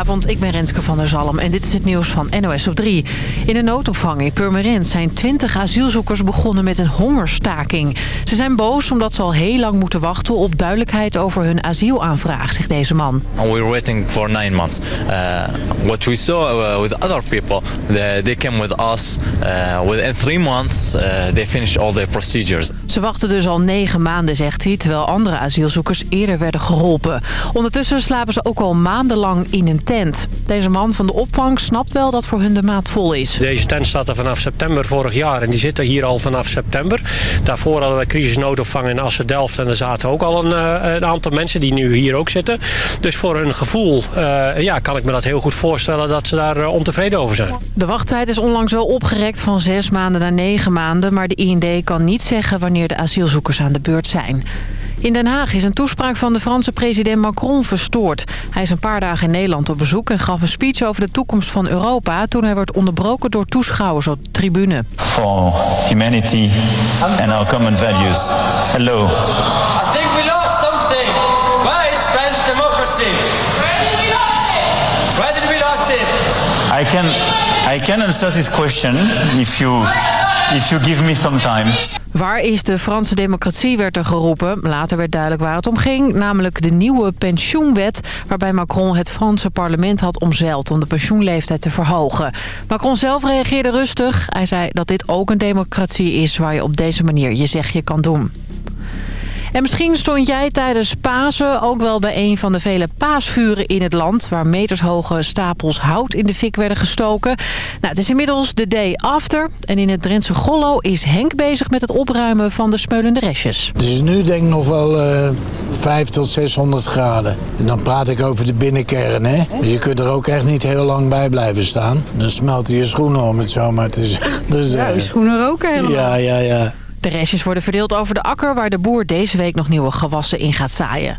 Goedenavond, ik ben Renske van der Zalm en dit is het nieuws van NOS op 3. In een noodopvang in Purmerend zijn 20 asielzoekers begonnen met een hongerstaking. Ze zijn boos omdat ze al heel lang moeten wachten op duidelijkheid over hun asielaanvraag, zegt deze man. We were waiting for nine months. Uh, what we saw uh, with other people, they, they came with us. Uh, within three months, uh, they finished all their procedures. Ze wachten dus al negen maanden, zegt hij, terwijl andere asielzoekers eerder werden geholpen. Ondertussen slapen ze ook al maandenlang in een tent. Deze man van de opvang snapt wel dat voor hun de maat vol is. Deze tent staat er vanaf september vorig jaar en die zitten hier al vanaf september. Daarvoor hadden we crisisnoodopvang in Assen-Delft en er zaten ook al een, uh, een, aantal mensen die nu hier ook zitten. Dus voor hun gevoel uh, ja, kan ik me dat heel goed voorstellen dat ze daar uh, ontevreden over zijn. De wachttijd is onlangs wel opgerekt van zes maanden naar negen maanden, maar de IND kan niet zeggen wanneer de asielzoekers aan de beurt zijn. In Den Haag is een toespraak van de Franse president Macron verstoord. Hij is een paar dagen in Nederland op bezoek en gaf een speech over de toekomst van Europa... toen hij werd onderbroken door toeschouwers op de tribune. For humanity and our common values. Hello. I think we lost something. Where is French democracy? Where did we lost it? Where did we lost it? I can, I can answer this question if you, if you give me some time. Waar is de Franse democratie, werd er geroepen. Later werd duidelijk waar het om ging, namelijk de nieuwe pensioenwet... waarbij Macron het Franse parlement had omzeild om de pensioenleeftijd te verhogen. Macron zelf reageerde rustig. Hij zei dat dit ook een democratie is waar je op deze manier je zegje kan doen. En misschien stond jij tijdens Pasen ook wel bij een van de vele paasvuren in het land... waar metershoge stapels hout in de fik werden gestoken. Nou, het is inmiddels de day after. En in het Drentse Gollo is Henk bezig met het opruimen van de smeulende restjes. Het is nu denk ik nog wel uh, 5 tot 600 graden. En dan praat ik over de binnenkern, hè. Dus je kunt er ook echt niet heel lang bij blijven staan. Dan smelten je schoenen om het zo maar te zeggen. Dus, ja, je schoenen roken helemaal. Ja, ja, ja. De restjes worden verdeeld over de akker... waar de boer deze week nog nieuwe gewassen in gaat zaaien.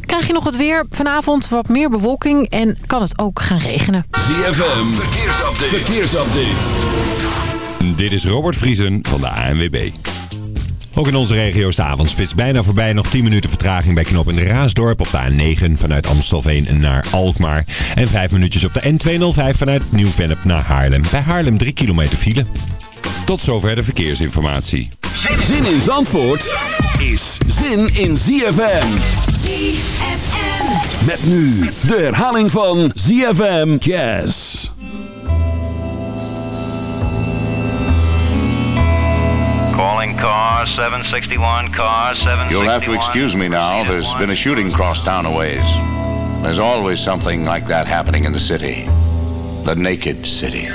Krijg je nog het weer? Vanavond wat meer bewolking en kan het ook gaan regenen. ZFM, verkeersupdate. verkeersupdate. Dit is Robert Vriesen van de ANWB. Ook in onze regio is de avondspits bijna voorbij. Nog 10 minuten vertraging bij knop in Raasdorp op de A9 vanuit Amstelveen naar Alkmaar. En 5 minuutjes op de N205 vanuit Nieuw-Vennep naar Haarlem. Bij Haarlem 3 kilometer file. Tot zover de verkeersinformatie. Zin in Zandvoort is zin in ZFM. ZFM. Met nu de herhaling van ZFM Jazz. Calling car 761, car 761. You'll have to excuse me now. There's been a shooting cross town a ways. There's always something like that happening in the city. The naked city.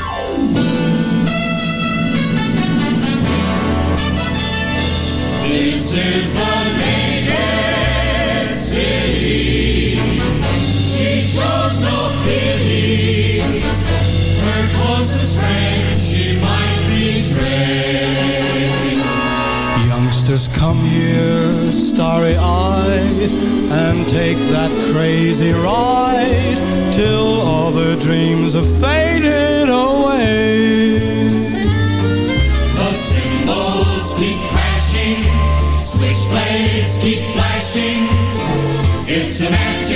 Till all their dreams have faded away. lights keep flashing. It's a action.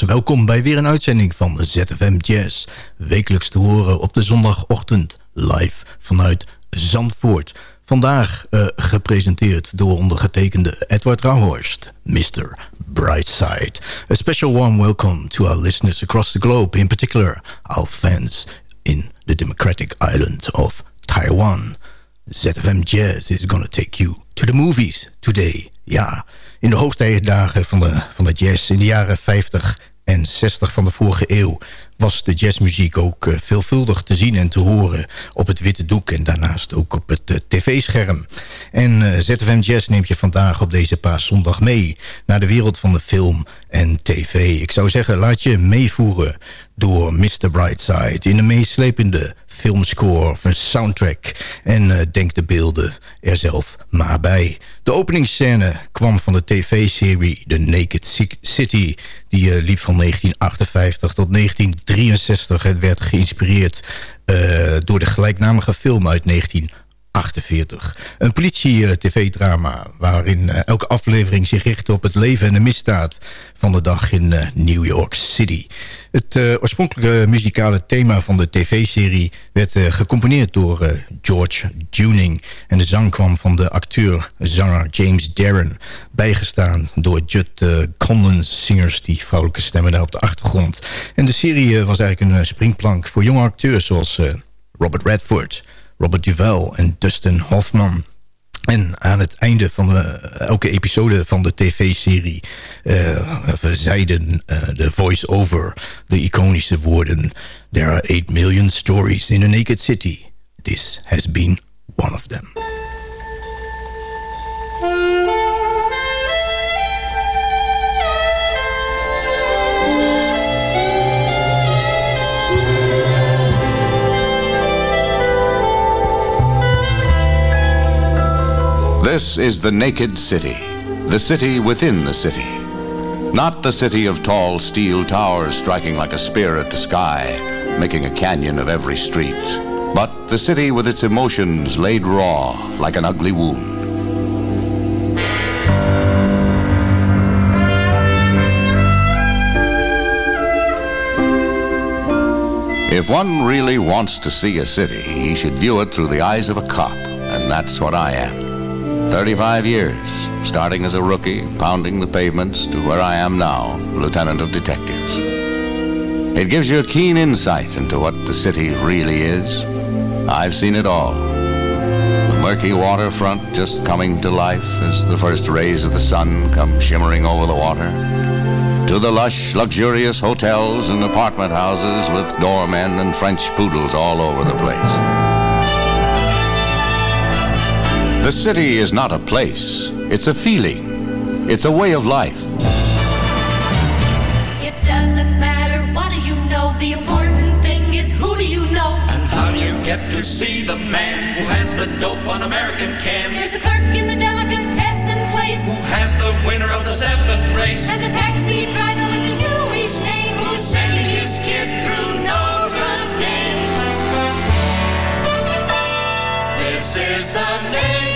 Welkom bij weer een uitzending van ZFM Jazz. Wekelijks te horen op de zondagochtend live vanuit Zandvoort. Vandaag uh, gepresenteerd door ondergetekende Edward Rauhorst, Mr. Brightside. A special warm welcome to our listeners across the globe, in particular our fans in the democratic island of Taiwan. ZFM Jazz is gonna take you to the movies today. Ja, in de hoogtijdagen van de, van de jazz in de jaren 50 en 60 van de vorige eeuw was de jazzmuziek ook uh, veelvuldig te zien en te horen op het witte doek en daarnaast ook op het uh, tv-scherm. En uh, ZFM Jazz neemt je vandaag op deze paaszondag mee naar de wereld van de film en tv. Ik zou zeggen, laat je meevoeren door Mr. Brightside in de meeslepende filmscore of een soundtrack. En uh, denk de beelden er zelf maar bij. De openingsscène kwam van de tv-serie The Naked City. Die uh, liep van 1958 tot 1963. Het werd geïnspireerd uh, door de gelijknamige film uit 1958. 48. Een politie-tv-drama waarin elke aflevering zich richt op het leven en de misdaad van de dag in New York City. Het uh, oorspronkelijke muzikale thema van de tv-serie werd uh, gecomponeerd door uh, George Duning. En de zang kwam van de acteur-zanger James Darren. Bijgestaan door Judd Conlon's zingers, die vrouwelijke stemmen daar op de achtergrond. En de serie was eigenlijk een springplank voor jonge acteurs zoals Robert Redford... Robert Duvall en Dustin Hoffman. En aan het einde van elke episode van de tv-serie uh, zeiden uh, de voice-over de iconische woorden... There are 8 million stories in a naked city. This has been one of them. This is the naked city, the city within the city. Not the city of tall steel towers striking like a spear at the sky, making a canyon of every street, but the city with its emotions laid raw like an ugly wound. If one really wants to see a city, he should view it through the eyes of a cop, and that's what I am. 35 years, starting as a rookie, pounding the pavements to where I am now, lieutenant of detectives. It gives you a keen insight into what the city really is. I've seen it all. The murky waterfront just coming to life as the first rays of the sun come shimmering over the water. To the lush, luxurious hotels and apartment houses with doormen and French poodles all over the place. The city is not a place, it's a feeling, it's a way of life. It doesn't matter what do you know, the important thing is who do you know? And how do you get to see the man who has the dope on American can? There's a clerk in the delicatessen place who has the winner of the seventh race, and the taxi driver with the Jewish name who's sending his kid through Notre Dame. This is the name.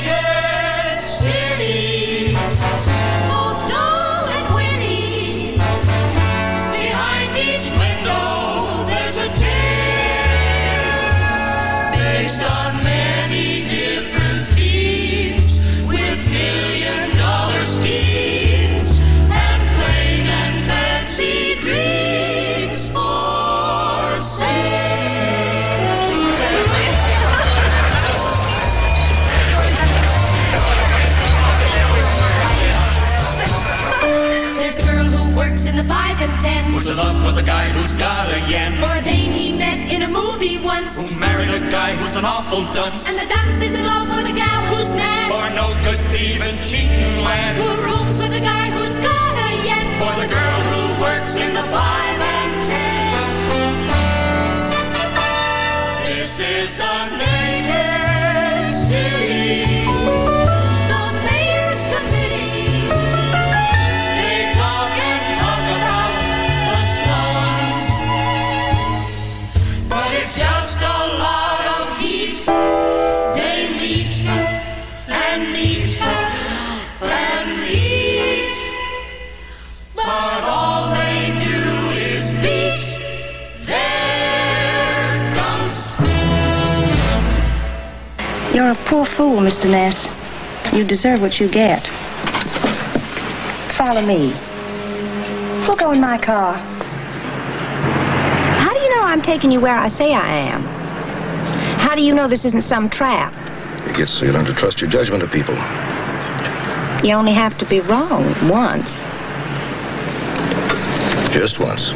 To look for the guy who's got a yen. For a dame he met in a movie once. Who married a guy who's an awful dunce. And the dunce is in love with a gal who's mad. For no good thieving, cheating lad. Who rooms with a guy who's got a yen. For the girl who works in the five and ten. This is the naked Mr. Ness. You deserve what you get. Follow me. We'll go in my car. How do you know I'm taking you where I say I am? How do you know this isn't some trap? It gets so you learn to trust your judgment of people. You only have to be wrong once. Just once.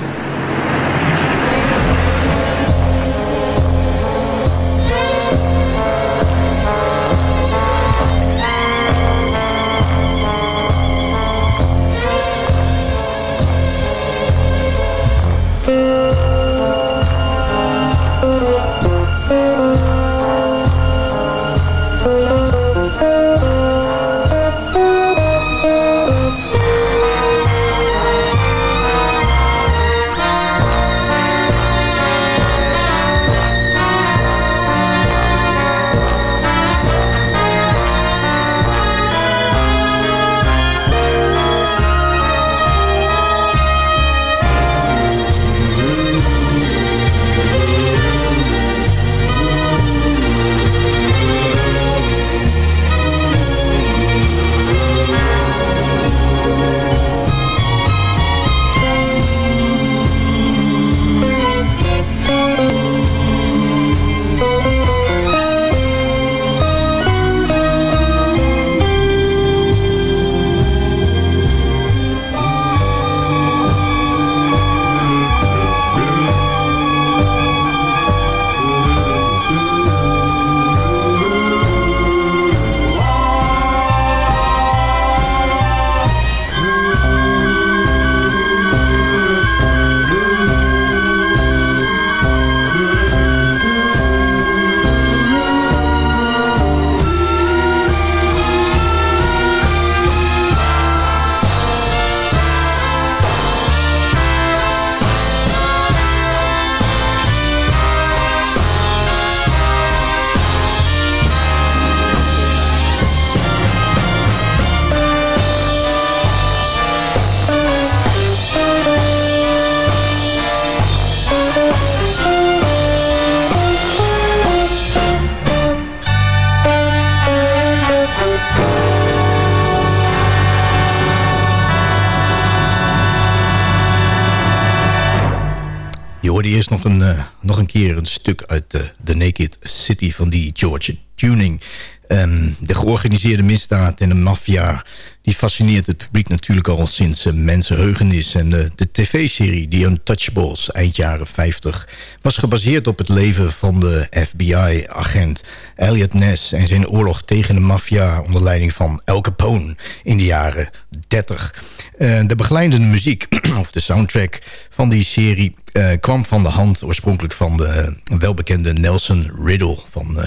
Een stuk uit uh, The Naked City van die George Tuning. Um, de georganiseerde misdaad en de maffia... die fascineert het publiek natuurlijk al sinds uh, mensenheugenis. En de tv-serie The Untouchables eind jaren 50... was gebaseerd op het leven van de FBI-agent Elliot Ness... en zijn oorlog tegen de maffia onder leiding van Al Capone in de jaren 30... Uh, de begeleidende muziek, of de soundtrack van die serie... Kwam van de hand oorspronkelijk van de welbekende Nelson Riddle... van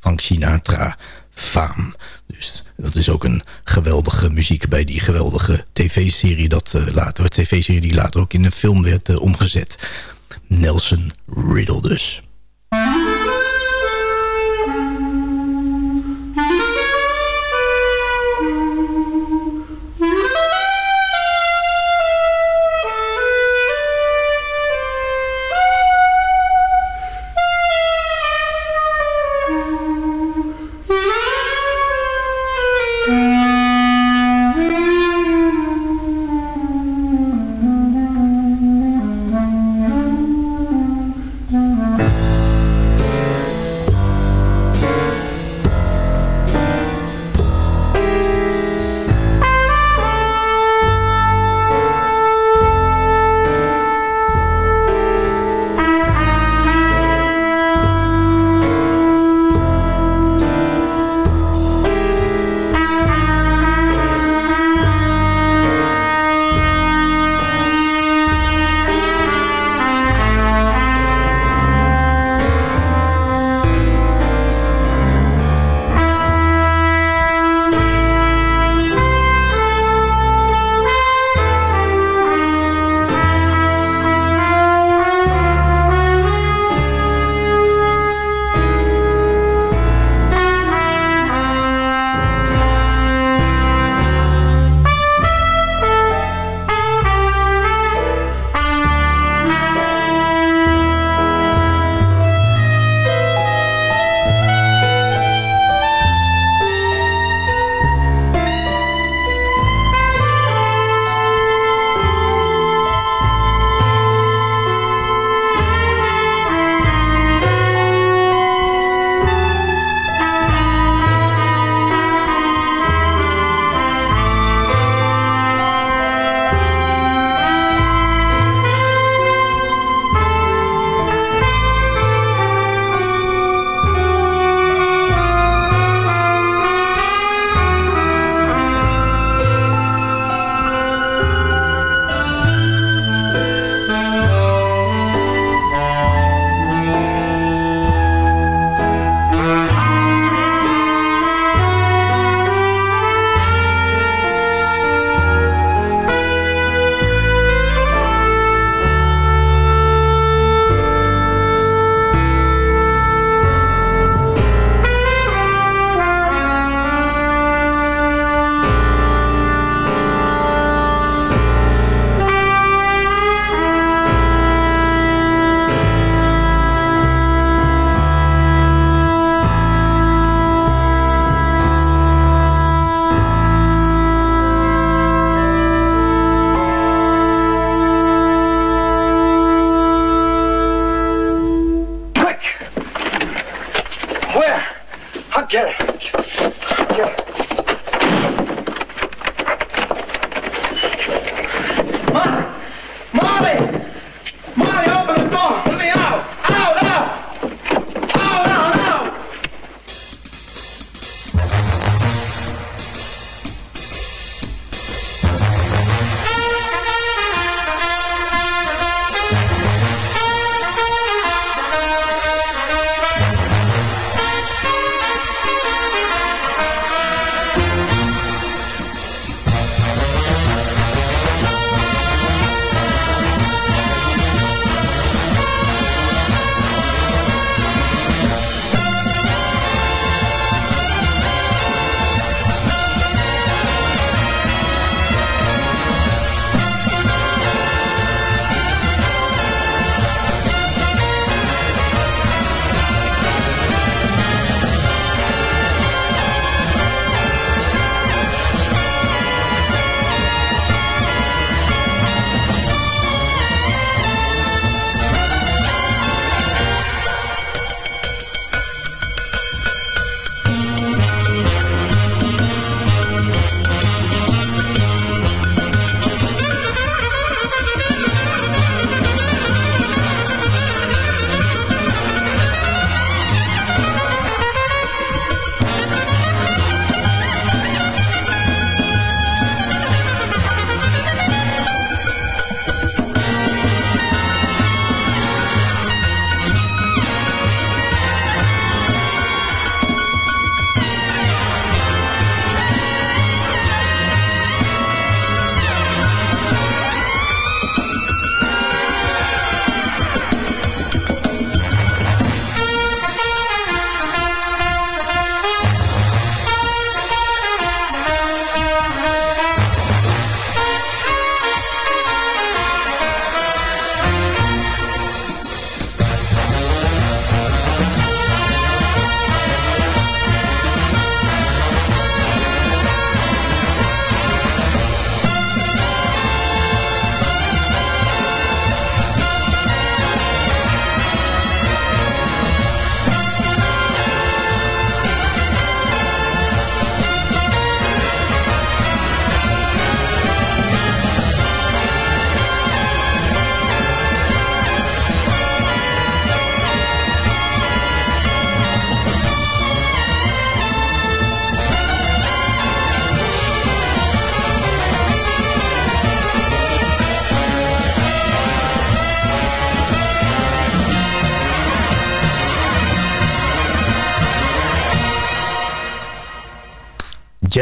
Frank Sinatra Faam. Dus dat is ook een geweldige muziek bij die geweldige tv-serie... dat later, tv-serie die later ook in een film werd omgezet. Nelson Riddle dus.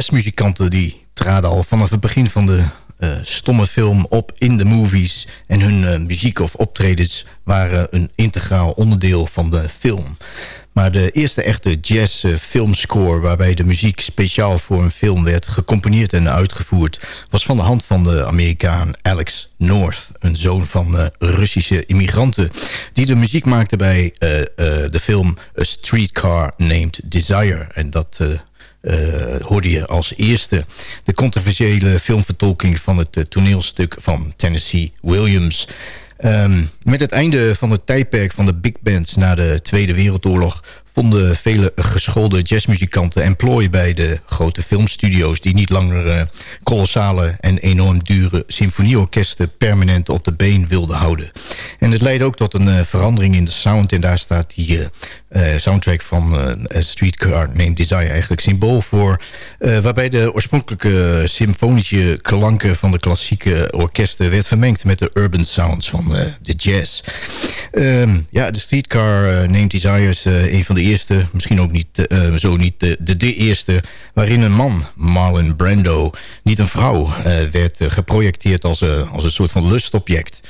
Jazzmuzikanten die traden al vanaf het begin van de uh, stomme film op in de movies. En hun uh, muziek of optredens waren een integraal onderdeel van de film. Maar de eerste echte jazz filmscore... waarbij de muziek speciaal voor een film werd gecomponeerd en uitgevoerd... was van de hand van de Amerikaan Alex North. Een zoon van Russische immigranten... die de muziek maakte bij de film A Streetcar Named Desire. En dat hoorde je als eerste de controversiële filmvertolking van het uh, toneelstuk van Tennessee Williams. Um, met het einde van het tijdperk van de big bands na de Tweede Wereldoorlog vonden vele geschoolde jazzmuzikanten employ bij de grote filmstudio's... die niet langer uh, kolossale en enorm dure symfonieorkesten permanent op de been wilden houden. En het leidde ook tot een verandering in de sound. En daar staat uh, soundtrack van Streetcar Named Desire eigenlijk symbool voor. waarbij de oorspronkelijke symfonische klanken van de klassieke orkesten... werd vermengd met de urban sounds van de jazz. Um, ja, de Streetcar Named Desire is een van de eerste, misschien ook niet, zo niet de, de, eerste... waarin een man, Marlon Brando, niet een vrouw... Werd geprojecteerd als, als een soort van lustobject.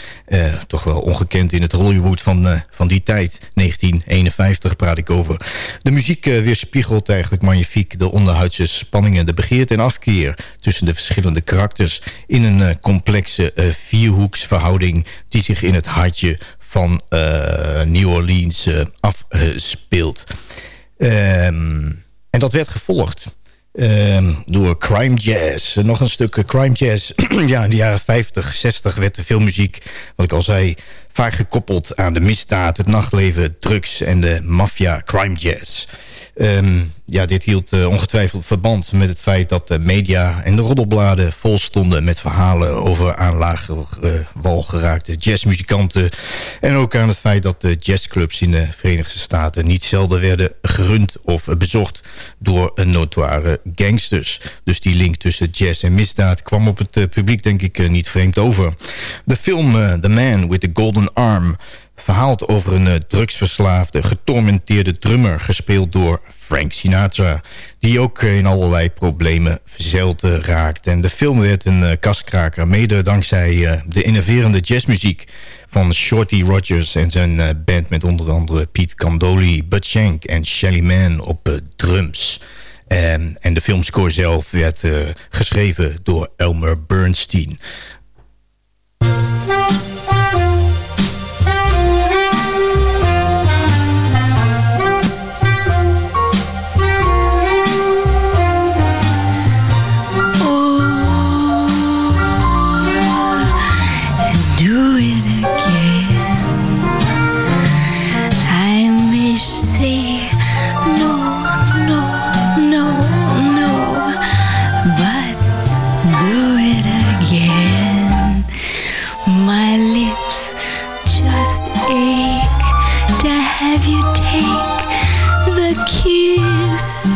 toch wel ongekend in het Hollywood van, van die tijd. 1951 praat ik over. De muziek weerspiegelt eigenlijk magnifiek de onderhuidse spanningen... de begeerte en afkeer tussen de verschillende karakters... in een complexe vierhoeksverhouding die zich in het hartje van New Orleans afspeelt. Um, en dat werd gevolgd um, door crime jazz. Nog een stuk crime jazz. ja, in de jaren 50, 60 werd de filmmuziek, wat ik al zei... vaak gekoppeld aan de misdaad, het nachtleven, drugs en de maffia crime jazz. Ehm, ja, dit hield eh, ongetwijfeld verband met het feit dat de media en de roddelbladen vol stonden met verhalen over aan lage uh, wal geraakte jazzmuzikanten. En ook aan het feit dat de jazzclubs in de Verenigde Staten niet zelden werden gerund of bezocht door notoire gangsters. Dus die link tussen jazz en misdaad kwam op het uh, publiek denk ik niet vreemd over. De film The Man with the Golden Arm verhaalt over een uh, drugsverslaafde, getormenteerde drummer... gespeeld door Frank Sinatra... die ook uh, in allerlei problemen verzeild uh, raakt. En de film werd een kaskraker... mede dankzij de innoverende jazzmuziek van Shorty Rogers... en zijn band met onder andere Pete Candoli, Bud Shank en Shelly Man op drums... En, en de filmscore zelf werd geschreven door Elmer Bernstein.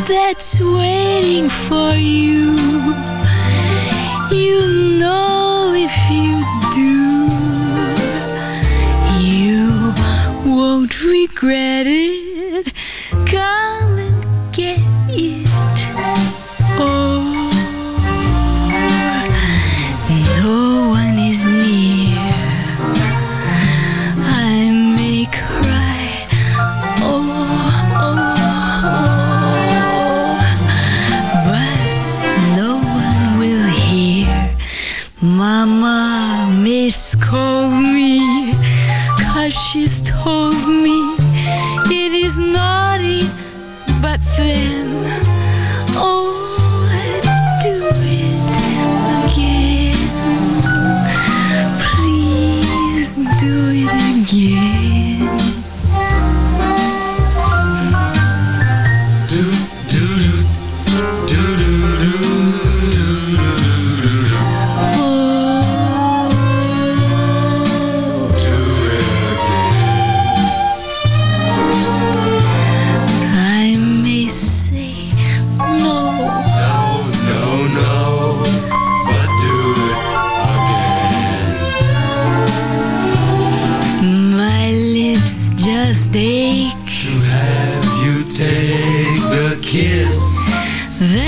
That's waiting for you.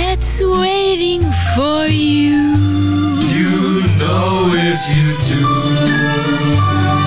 That's waiting for you. You know if you do.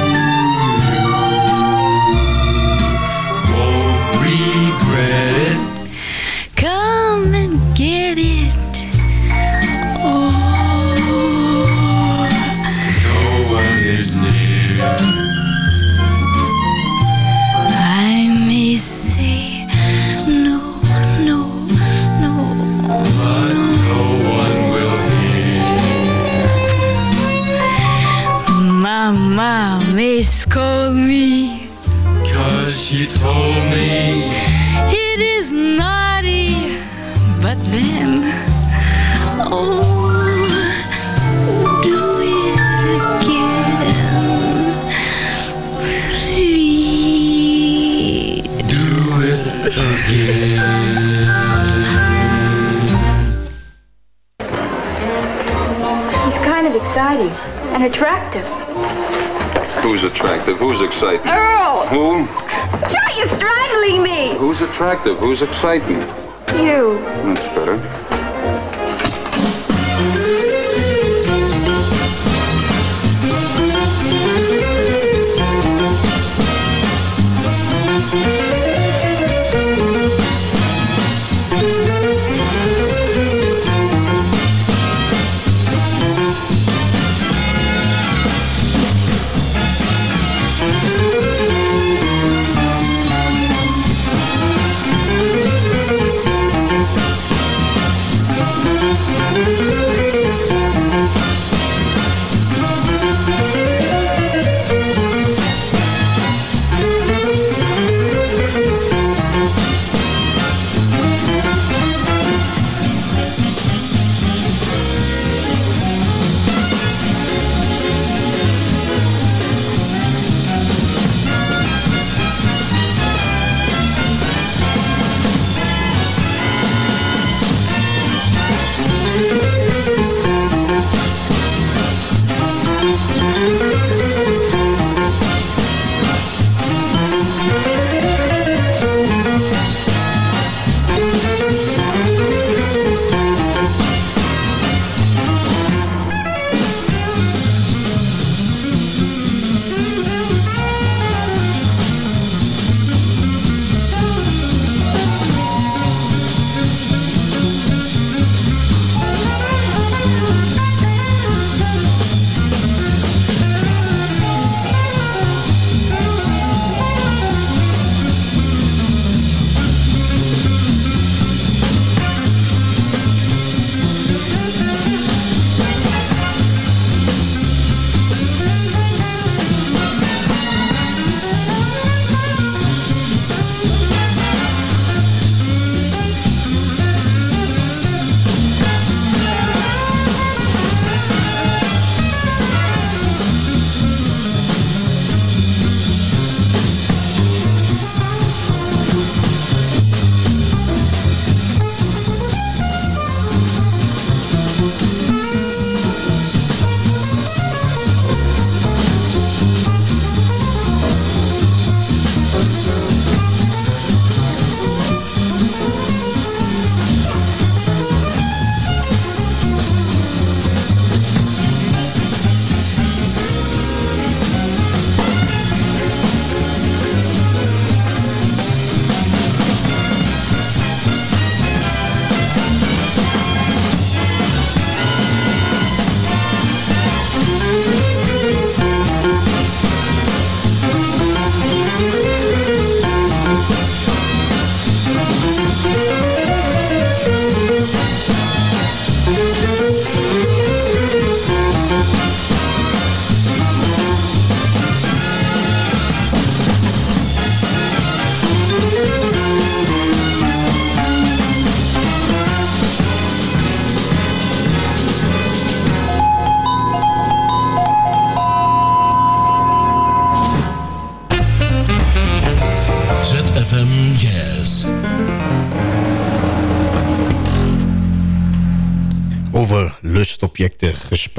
Exciting and attractive. Who's attractive? Who's exciting? Earl! Who? Try you're strangling me! Who's attractive? Who's exciting? You. That's better.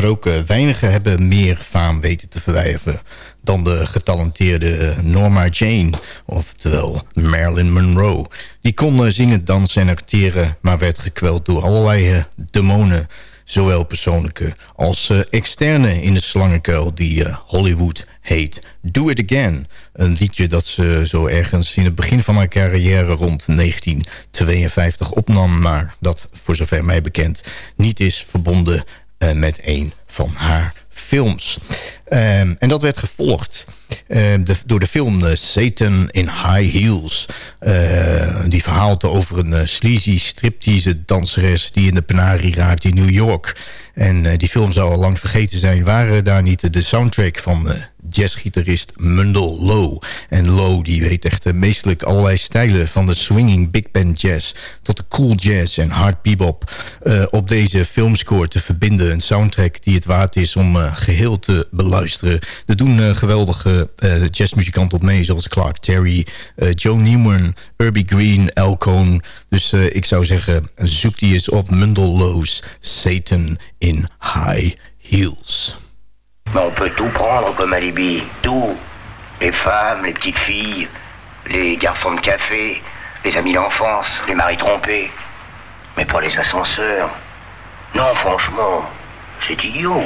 Gesproken. Weinigen hebben meer faam weten te verwijven dan de getalenteerde Norma Jane, oftewel Marilyn Monroe. Die kon eh, zingen, dansen en acteren, maar werd gekweld door allerlei eh, demonen. Zowel persoonlijke als eh, externe in de slangenkuil die Hollywood heet. Do It Again. Een liedje dat ze zo ergens in het begin van haar carrière rond 1952 opnam... maar dat, voor zover mij bekend, niet is verbonden met een van haar films. Um, en dat werd gevolgd um, de, door de film uh, Satan in High Heels. Die verhaalt over een uh, sleazy striptease danseres... die in de penarie raakt in New York. En die film zou al lang vergeten zijn... waren daar niet de soundtrack van jazzgitarist Mundell Lowe. En Lowe die weet echt meestelijk allerlei stijlen... van de swinging big band jazz tot de cool jazz en hard bebop... op deze filmscore te verbinden. Een soundtrack die het waard is om geheel te beluisteren luisteren. Er doen geweldige jazzmuzikanten op mee, zoals Clark Terry, Joe Newman, Herbie Green, Al Cohn. Dus ik zou zeggen, zoek die eens op Mundelloos Satan in High Heels. Mais on peut tout prendre comme alibi, tout. Les femmes, les petites filles, les garçons de café, les amis d'enfance, les maris trompés. Mais pas les ascenseurs. Non, franchement, c'est idiot.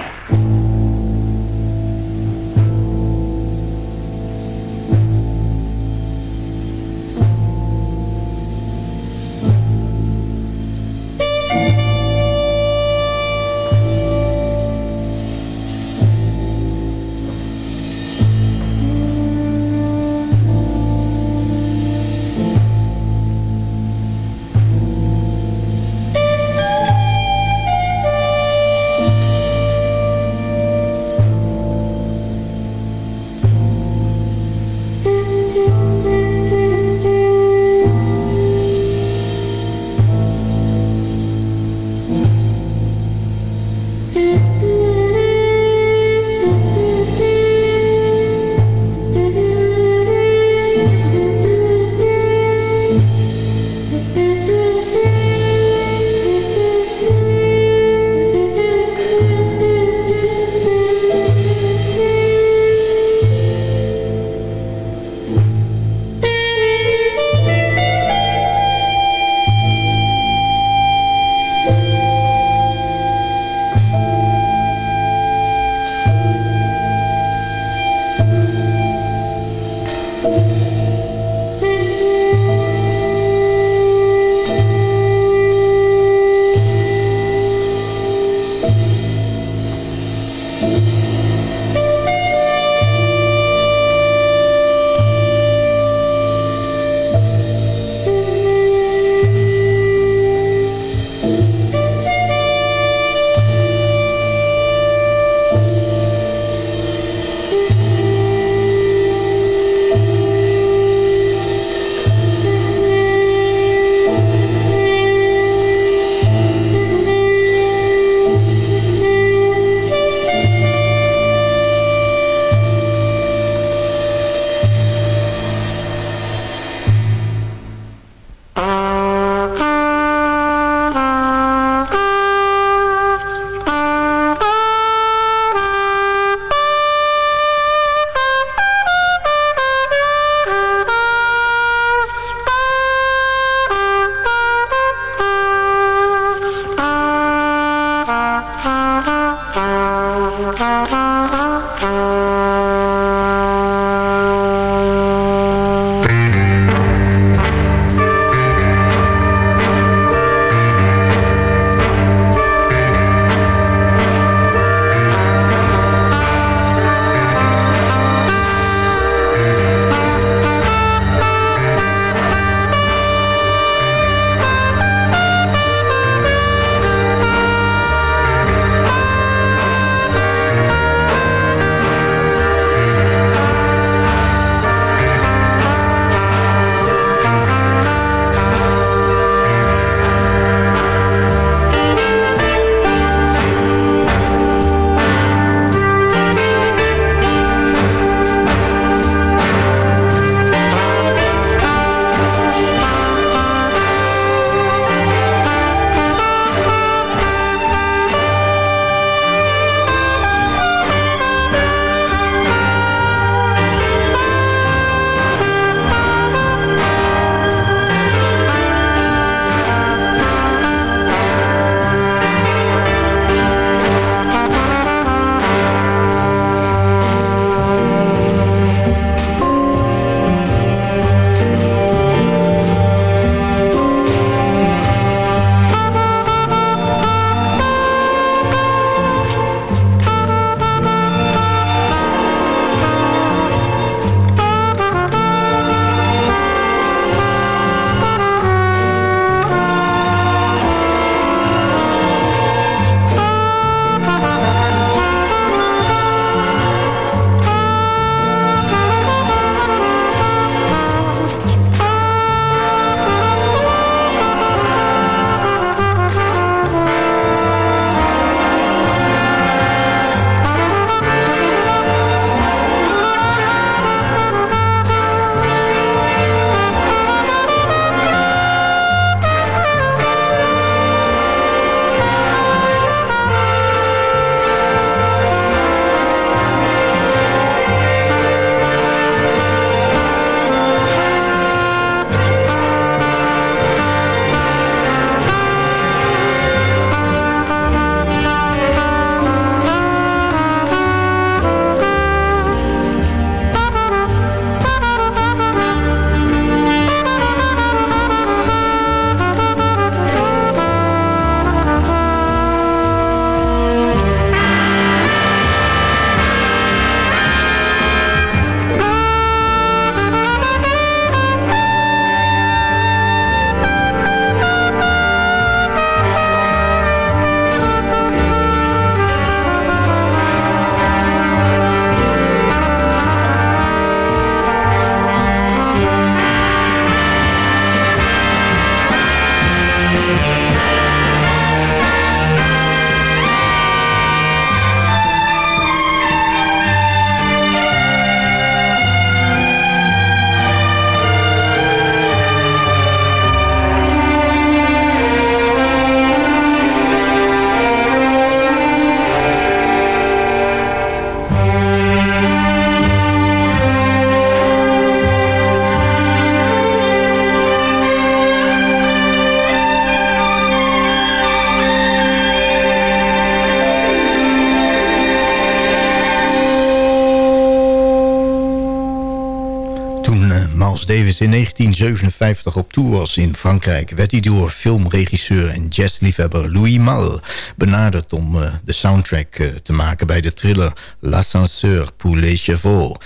1957 op tour was in Frankrijk... werd hij door filmregisseur en jazzliefhebber Louis Malle benaderd... om uh, de soundtrack uh, te maken bij de thriller L'ascenseur pour les chevaux.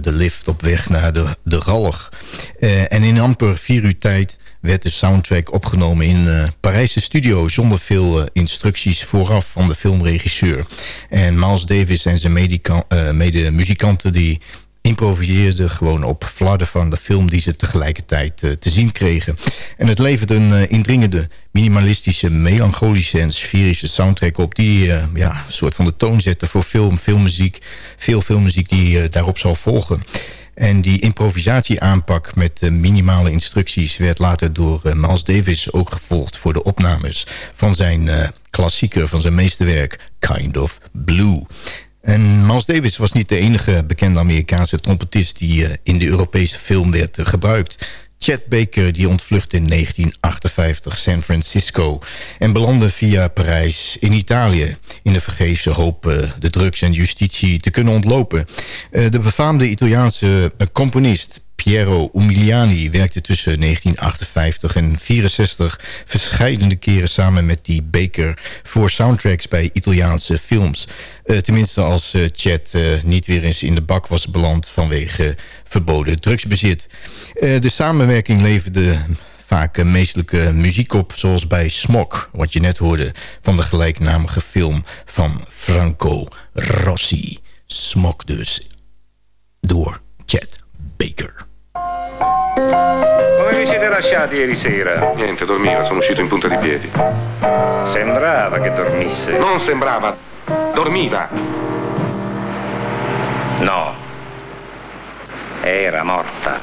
de lift op weg naar de, de galg. en in amper vier uur tijd werd de soundtrack opgenomen in uh, Parijse studio... zonder veel instructies vooraf van de filmregisseur. En Miles Davis en zijn uh, mede-muzikanten... die improviseerden gewoon op flarden van de film... die ze tegelijkertijd te zien kregen. En het leverde een indringende, minimalistische... melancholische en sferische soundtrack op... die ja, een soort van de toon zette voor film, filmmuziek... veel filmmuziek die daarop zal volgen... En die improvisatieaanpak met minimale instructies... werd later door Miles Davis ook gevolgd voor de opnames... van zijn klassieker, van zijn meesterwerk Kind of Blue. En Miles Davis was niet de enige bekende Amerikaanse trompetist... die in de Europese film werd gebruikt. Chet Baker die ontvlucht in 1958 San Francisco... en belandde via Parijs in Italië... in de vergeefse hoop uh, de drugs en justitie te kunnen ontlopen. De befaamde Italiaanse componist Piero Umiliani werkte tussen 1958 en 64 verschillende keren samen met die Baker voor soundtracks bij Italiaanse films. Uh, tenminste als uh, Chet uh, niet weer eens in de bak was beland vanwege verboden drugsbezit. de samenwerking leverde vaak meestelijke muziek op, zoals bij Smok, wat je net hoorde van de gelijknamige film van Franco Rossi. Smok dus, door Chet Baker. Come vi siete lasciati ieri sera? Niente, dormiva, sono uscito in punta di piedi. Sembrava che dormisse. Non sembrava, dormiva. No, era morta.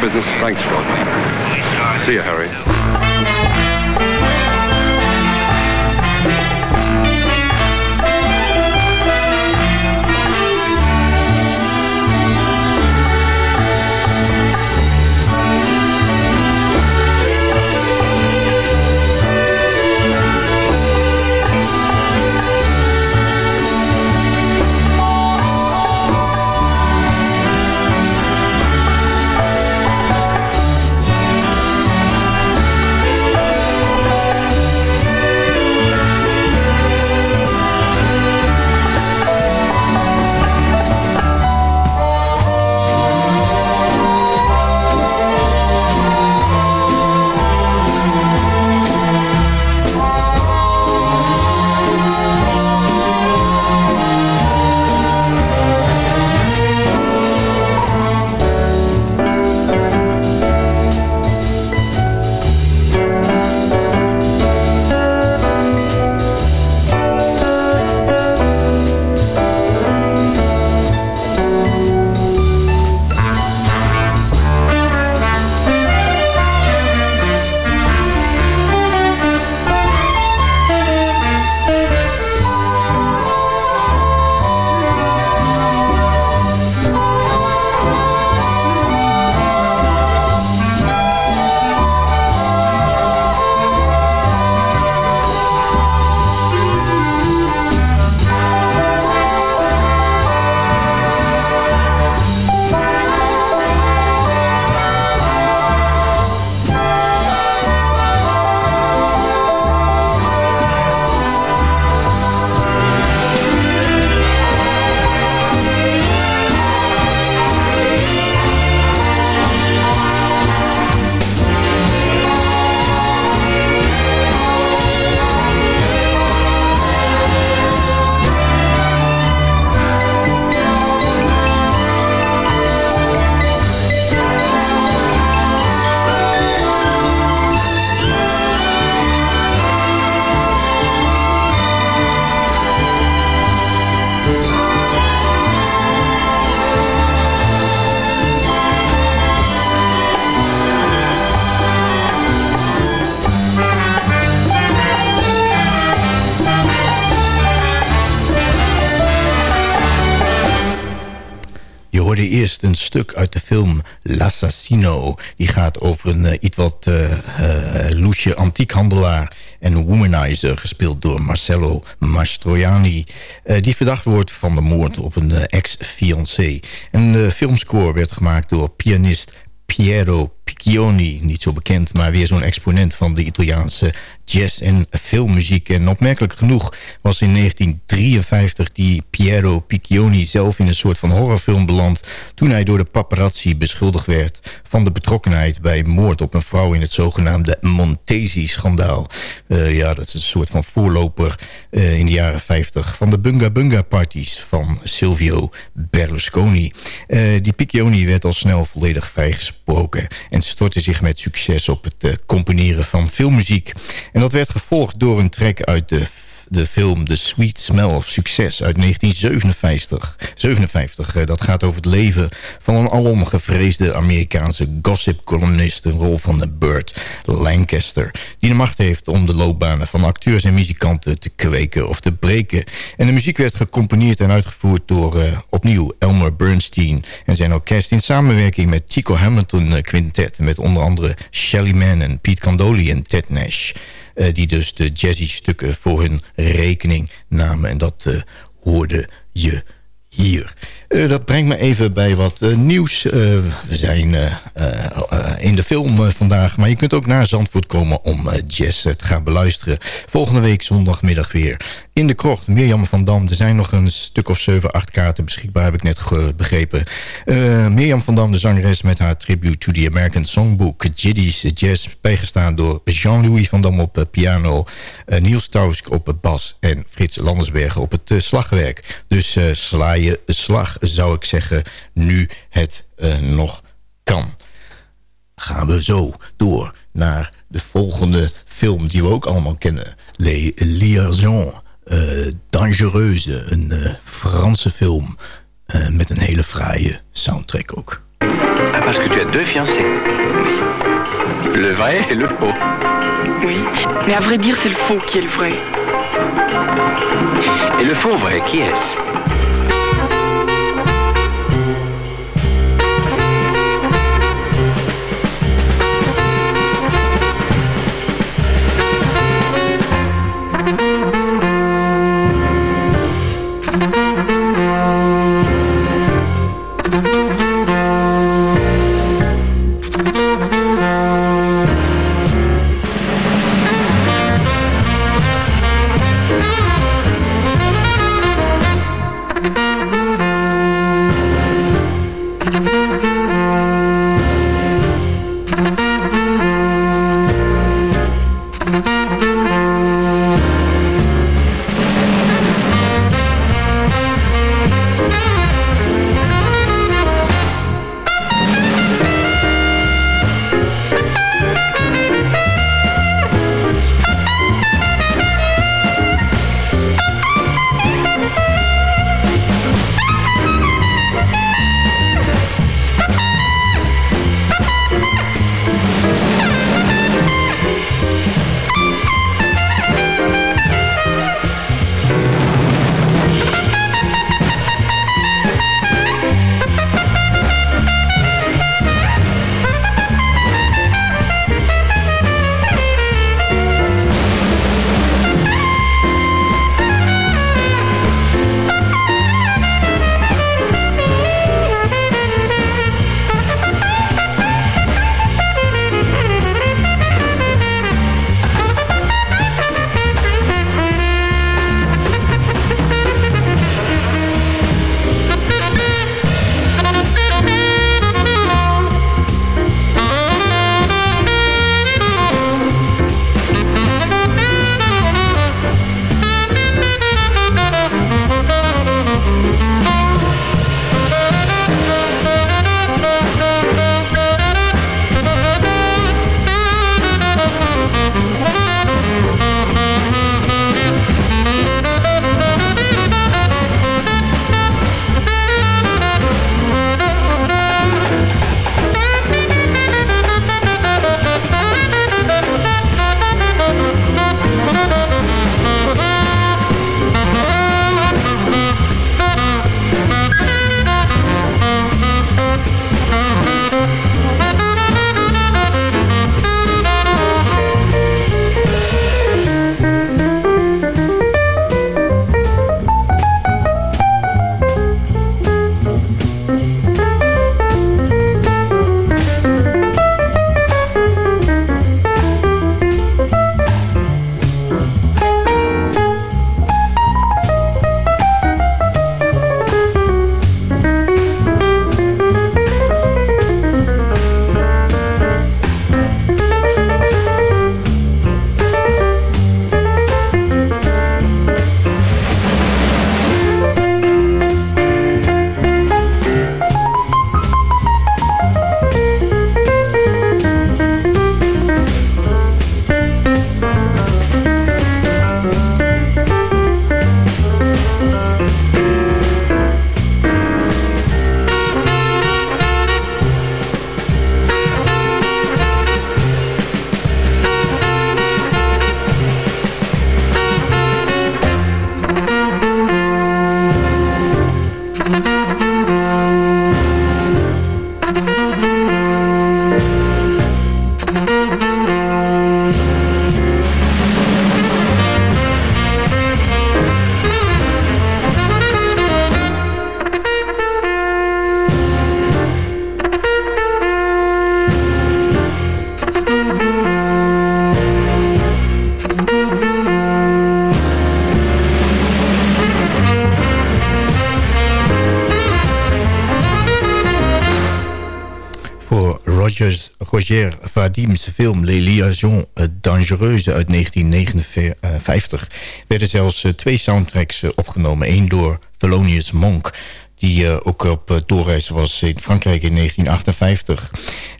Business. Thanks, Phil. See you, Harry. Stuk uit de film L'Assassino. Die gaat over een uh, iets wat uh, loesje antiekhandelaar en womanizer... gespeeld door Marcello Mastroianni. die verdacht wordt van de moord op een ex-fiancé. En de filmscore werd gemaakt door pianist Piero Piccioni, niet zo bekend... maar weer zo'n exponent van de Italiaanse jazz- en filmmuziek. En opmerkelijk genoeg was in 1953 die Piero Piccioni zelf in een soort van horrorfilm beland... toen hij door de paparazzi beschuldigd werd van de betrokkenheid bij moord op een vrouw... in het zogenaamde Montesi-schandaal. Uh, ja, dat is een soort van voorloper uh, in de jaren 50 van de Bunga Bunga parties van Silvio Berlusconi. Uh, die Piccioni werd al snel volledig vrijgesproken en stortte zich met succes op het componeren van filmmuziek... En dat werd gevolgd door een track uit de, de film The Sweet Smell of Success uit 1957. 57, eh, dat gaat over het leven van een alom gevreesde Amerikaanse gossip-columnist... een rol van Burt Lancaster... die de macht heeft om de loopbanen van acteurs en muzikanten te kweken of te breken. En de muziek werd gecomponeerd en uitgevoerd door uh, opnieuw Elmer Bernstein... en zijn orkest in samenwerking met Chico Hamilton eh, Quintet... met onder andere Shelly Man en Pete Candoli en Ted Nash... Uh, die dus de jazzy stukken voor hun rekening namen. En dat uh, hoorde je hier. Uh, dat brengt me even bij wat nieuws. we zijn in de film vandaag. Maar je kunt ook naar Zandvoort komen om jazz te gaan beluisteren. Volgende week zondagmiddag weer in de krocht. Mirjam van Dam. Er zijn nog een stuk of 7, 8 kaarten beschikbaar, heb ik net begrepen. Mirjam van Dam, de zangeres met haar tribute to the American Songbook. Jiddies Jazz, bijgestaan door Jean-Louis van Dam op piano. Niels Tausk op bas en Frits Landersbergen op het slagwerk. Dus sla je slag, zou ik zeggen, nu het nog kan. Gaan we zo door naar de volgende film die we ook allemaal kennen. Les Liaisons uh, Dangereuse, een uh, Franse film uh, met een hele fraaie soundtrack ook. Ah, parce que tu as deux fiancés. Oui. Le vrai et le faux. Oui, mais à vrai dire, c'est le faux qui est le vrai. Et le faux vrai, qui est-ce Roger Vadim's film Les Liaisons Dangereuses uit 1959 werden zelfs eh, twee soundtracks eh, opgenomen. Eén door Thelonious Monk die uh, ook op uh, doorreis was in Frankrijk in 1958.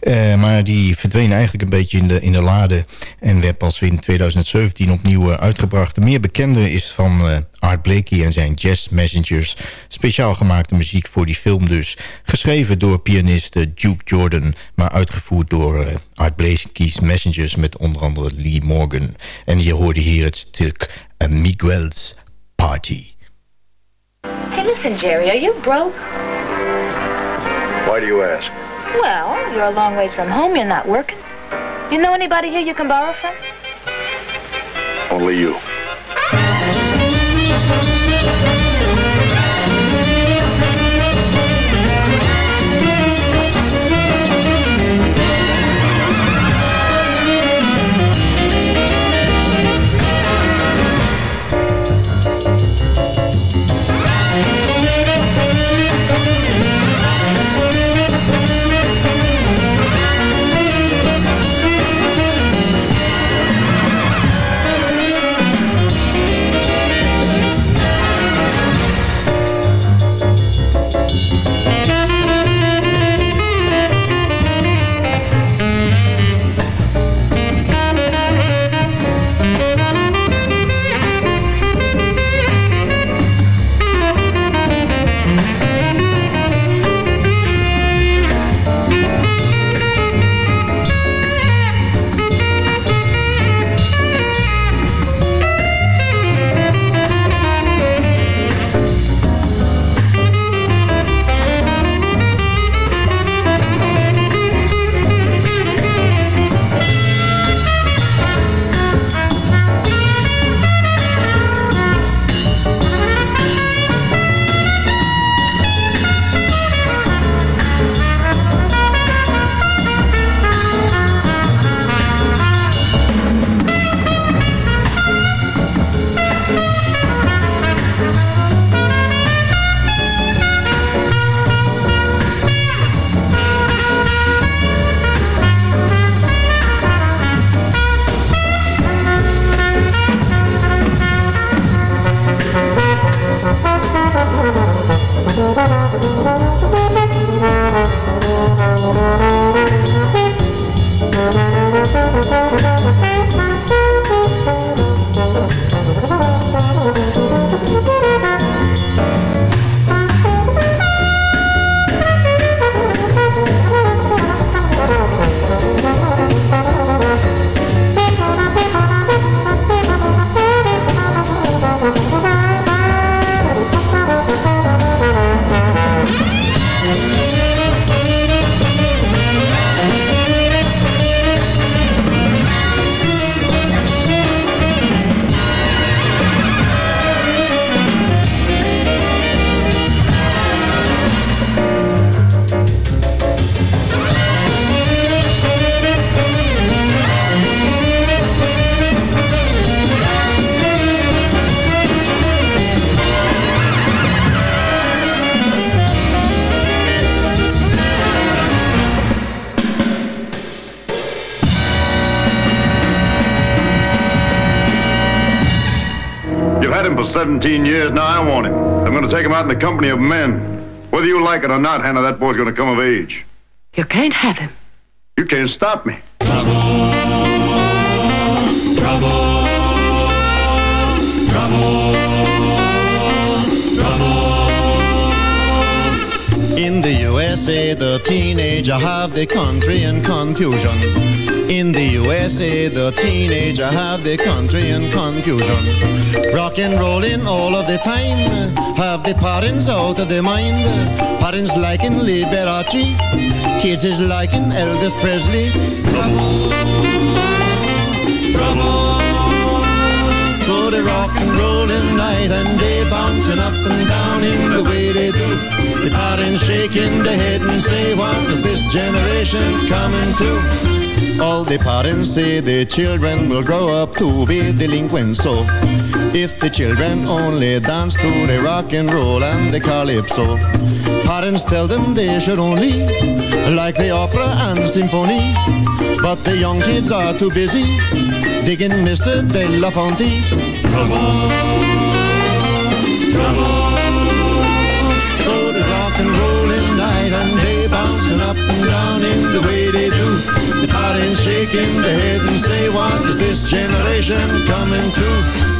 Uh, maar die verdween eigenlijk een beetje in de, in de lade... en werd pas in 2017 opnieuw uitgebracht. De meer bekende is van Art Blakey en zijn Jazz Messengers. Speciaal gemaakte muziek voor die film dus. Geschreven door pianist Duke Jordan... maar uitgevoerd door Art Blakey's Messengers... met onder andere Lee Morgan. En je hoorde hier het stuk Miguel's Party... Hey, listen, Jerry, are you broke? Why do you ask? Well, you're a long ways from home. You're not working. You know anybody here you can borrow from? Only you. 17 years, now I want him. I'm going to take him out in the company of men. Whether you like it or not, Hannah, that boy's going to come of age. You can't have him. You can't stop me. In the USA, the teenager have the country in confusion. In the USA, the teenager have the country in confusion. Rock and rolling all of the time, have the parents out of their mind. Parents liking Liberace, kids is liking Elvis Presley. So they rock and rollin' night and day, bouncing up and down in the way they do. The parents shaking their head and say, what is this generation coming to? All the parents say the children will grow up to be delinquents. So if the children only dance to the rock and roll and the calypso, parents tell them they should only like the opera and symphony. But the young kids are too busy digging Mr. Belafonte. Trouble, trouble. Up and down in the way they do. Parents shaking the head and say, what is this generation coming to?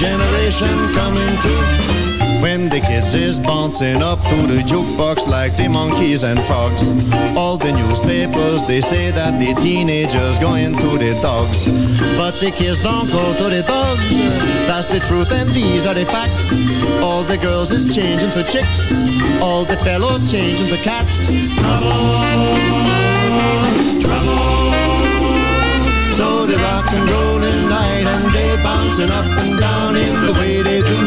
Generation coming to? When the kids is bouncing up to the jukebox like the monkeys and frogs. All the newspapers, they say that the teenagers going to the dogs. But the kids don't go to the dogs. That's the truth and these are the facts. All the girls is changing for chicks. All the fellows changing for cats. Trouble, trouble. So they rock and rollin' night and bouncing up and down in the way they do.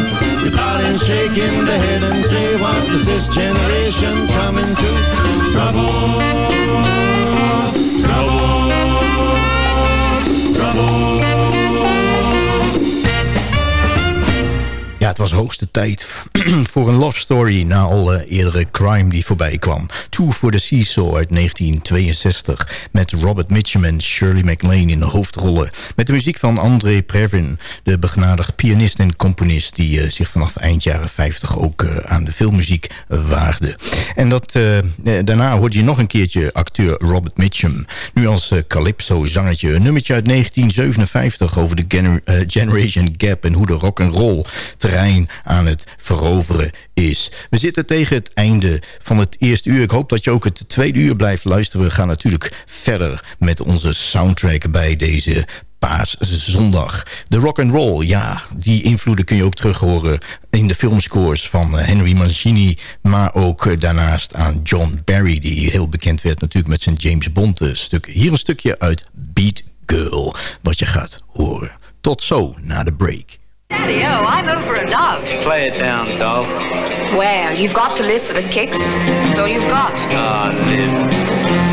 The parents shaking their head and say, what is this generation coming to? Trouble, trouble, trouble. Ja, het was hoogste tijd voor een love story... na al eh, eerdere crime die voorbij kwam. Two for the Seesaw uit 1962... met Robert Mitchum en Shirley MacLaine in de hoofdrollen. Met de muziek van André Previn, de begenadigd pianist en componist... die eh, zich vanaf eind jaren 50 ook eh, aan de filmmuziek waagde. En dat, daarna hoorde je nog een keertje acteur Robert Mitchum. Nu als eh, calypso-zangertje. Een nummertje uit 1957 over de gener- Generation Gap... en hoe de rock and roll terrein aan het veroveren is. We zitten tegen het einde van het eerste uur. Ik hoop dat je ook het tweede uur blijft luisteren. We gaan natuurlijk verder met onze soundtrack bij deze paaszondag. De rock and roll, ja, die invloeden kun je ook terug horen in de filmscores van eh, Henry Mancini, maar ook eh, daarnaast aan John Barry, die heel bekend werd natuurlijk met zijn James Bond eh, stuk. Hier een stukje uit Beat Girl, wat je gaat horen. Tot zo, na de break. Daddy-o, I'm over and out. Play it down, doll. Well, you've got to live for the kicks. That's all you've got. Ah, live.